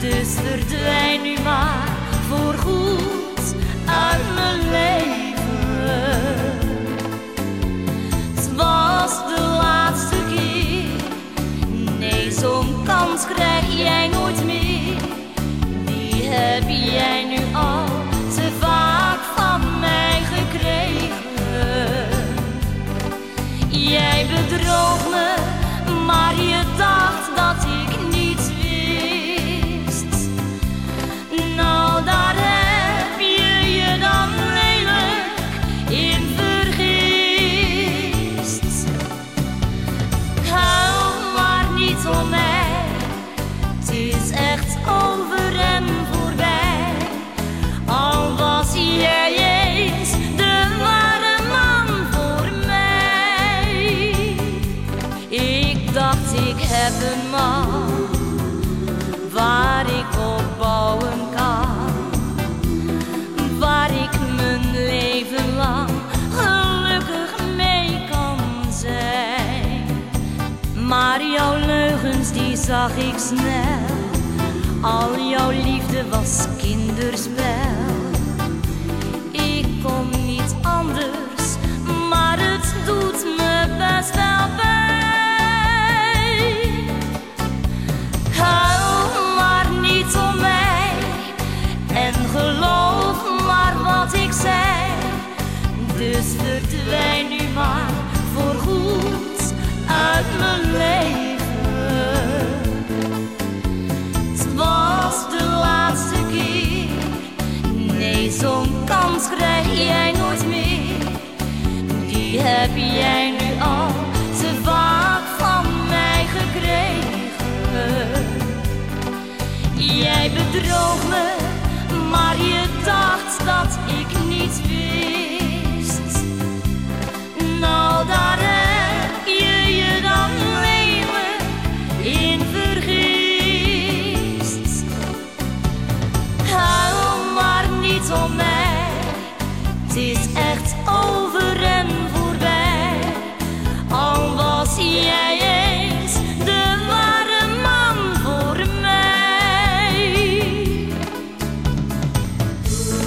Dus verdwijn nu maar voor goed uit mijn leven. Het was de laatste keer. Nee, zo'n kans krijg jij nooit meer. Die heb jij nu al een man waar ik op bouwen kan. Waar ik mijn leven lang gelukkig mee kan zijn. Maar jouw leugens die zag ik snel. Al jouw liefde was kinderspel. Dus verdwijn nu maar het is echt over en voorbij. Al was jij eens de ware man voor mij.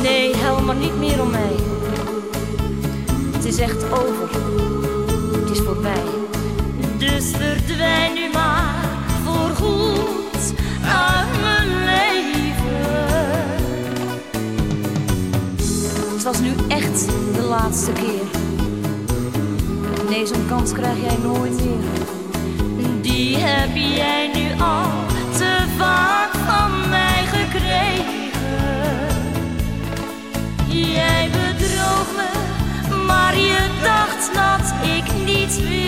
Nee, huil maar niet meer om mij. Het is echt over. Het is voorbij. Het was nu echt de laatste keer. Nee, zo'n kans krijg jij nooit meer. Die heb jij nu al te vaak van mij gekregen. Jij bedroog me, maar je dacht dat ik niet wil.